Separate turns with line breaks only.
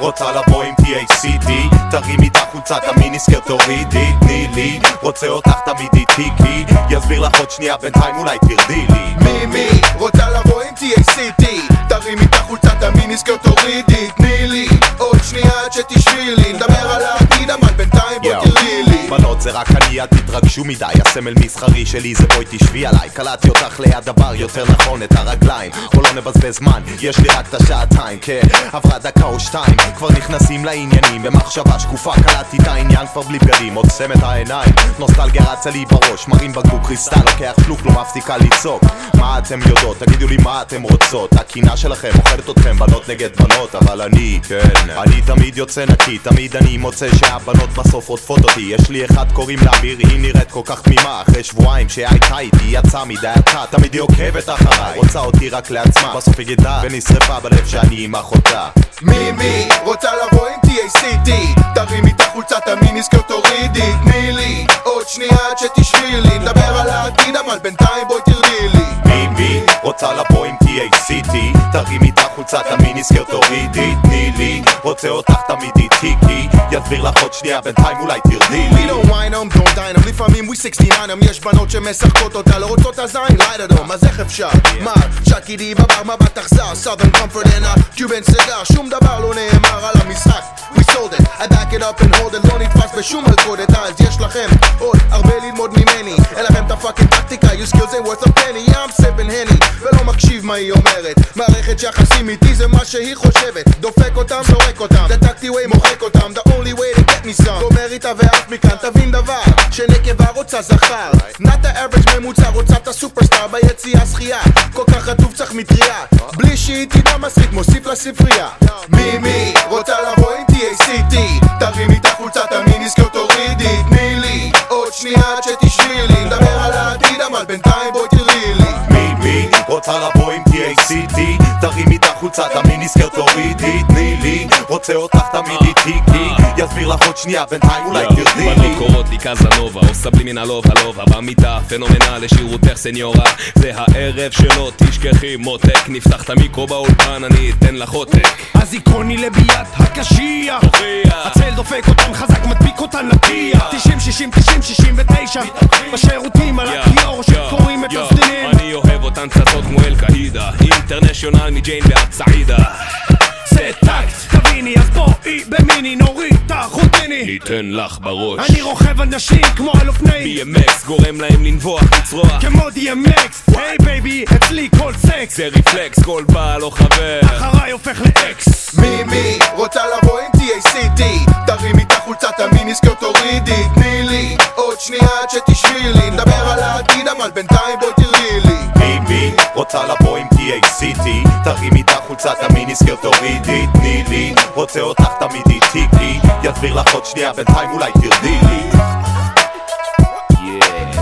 רוצה לבוא עם תרימי תרים איתה חולצת המיניסקר תורידי תני לי. רוצה אותך תמיד איתי כי יסביר לך עוד שנייה בינתיים אולי תרדי לי.
מי מי רוצה לבוא עם תרימי תרים איתה חולצת המיניסקר תורידי תני לי. עוד שנייה עד שתשבי לי. נדבר על
זה רק אני, אל תתרגשו מדי. הסמל מסחרי שלי זה בואי תשבי עליי. קלטתי אותך ליד הבר, יותר נכון את הרגליים. בוא לא נבזבז זמן, יש לי רק את השעתיים. כן, עברה דקה או שתיים כבר נכנסים לעניינים. במחשבה שקופה קלטתי את העניין כבר בלי בגדים. עוצם את העיניים נוסטלגיה רצה לי בראש. מרים בקבוק קריסטל לוקח פלוק לא מפסיקה לצעוק. מה אתם יודעות? תגידו לי מה אתם רוצות. הקינה שלכם אוכלת אתכם בנות נגד בנות אבל אני, כן, אני תמיד יוצא נקי תמיד אני מוצא שהבנות בסוף רודפות אותי. יש לי אחד קוראים לה אמיר היא נראית כל כך תמימה. אחרי שבועיים שהייתה איתי יצאה מדעתה. תמיד היא עוקבת אחריי רוצה אותי רק לעצמה. בסוף היא גידה ונשרפה בלב שאני עם אחותה.
מי מי רוצה לבוא עם TACT תרימי את החולצת המיניסקרט תורידי. תני לי עוד שנייה עד שתשבי לי. נדבר על העתיד אבל בינתיים בואי תרדי לי.
מי מי רוצה לבוא עם TACT תרימי את החולצת המיניסקרט תורידי. תני לי רוצה אותך תמיד איתי כי יסביר לך עוד שנייה בינתיים אולי תרדי
We
לי
don't whine them, don't dine them לפעמים we 69 them יש בנות שמשחקות אותה לא רוצות הזין לילה דום אז איך אפשר? מה? שקידי בבר מבט אכזר? Southern comfort and a Cuban cigar שום דבר לא נאמר על המשחק. We sold it, I back it up and hold it לא נתפס בשום מלכודת אז יש לכם עוד הרבה ללמוד ממני אין לכם את הפאקינג טקטיקה You skills ain't worth a penny. I'm sipping henny ולא מקשיב מה היא אומרת. מערכת יחסים איתי זה מה שהיא חושבת דופק אותם, זורק אותם. דתקתי ווי מוחק אותם. The only way to get me some. גומר איתה ואף מכאן תבין דבר שנקבה רוצה זכר. Not the average ממוצע רוצה את הסופרסטאר ביציאה שחייה כל כך רטוב צריך מטריה. בלי שהיא תדע מסריק מוסיף לספרייה. מי מי רוצה לבוא עם TACT תרימי את החולצת המיניסקרט תורידי תני לי. עוד שנייה עד שתשבי לי. נדבר על העתיד אבל בינתיים בואי תראי לי.
מי מי רוצה לבוא עם TACT תרימי את החולצת המיניסקרט תורידי תני רוצה אותך תמיד איתי כי יסביר לך עוד שנייה בינתיים אולי תרדי. לי
בנות קוראות לי קזנובה, עושה בלי מן הלובה לובה במיטה, פנומנל לשירותך סניורה. זה הערב שלא תשכחי מותק נפתח את המיקרו באולפן, אני אתן לך עותק.
אז עקרוני לביאת הקשיח. הצל דופק אותם חזק מדביק אותם לטיח. 90 60 90 69 בשירותים על הכיור שקוראים את. הסדינים
אני אוהב אותן צצות כמו אל-קאידה אינטרנשיונל מג'יין ועד סעידה
תביני אז בואי במיני נוריד את החוטיני
ניתן לך בראש.
אני רוכב על נשים כמו על אופני
BMX גורם להם לנבוח, לצרוח.
כמו DMX היי בייבי אצלי כל סקס.
זה ריפלקס, כל בעל או חבר.
אחריי הופך לאקס.
מי מי רוצה לבוא עם TACT תרימי את החולצת המיניסקרט תורידי. תני לי עוד שנייה עד שתשבי לי נדבר על העתיד אבל בינתיים בואי תראי לי.
מי מי רוצה לבוא עם TACT תרימי את החולצת המיניסקרט תורידי. תני רוצה אותך תמיד איתי כי יסביר לך עוד שנייה בינתיים אולי תרדי לי.
Yeah,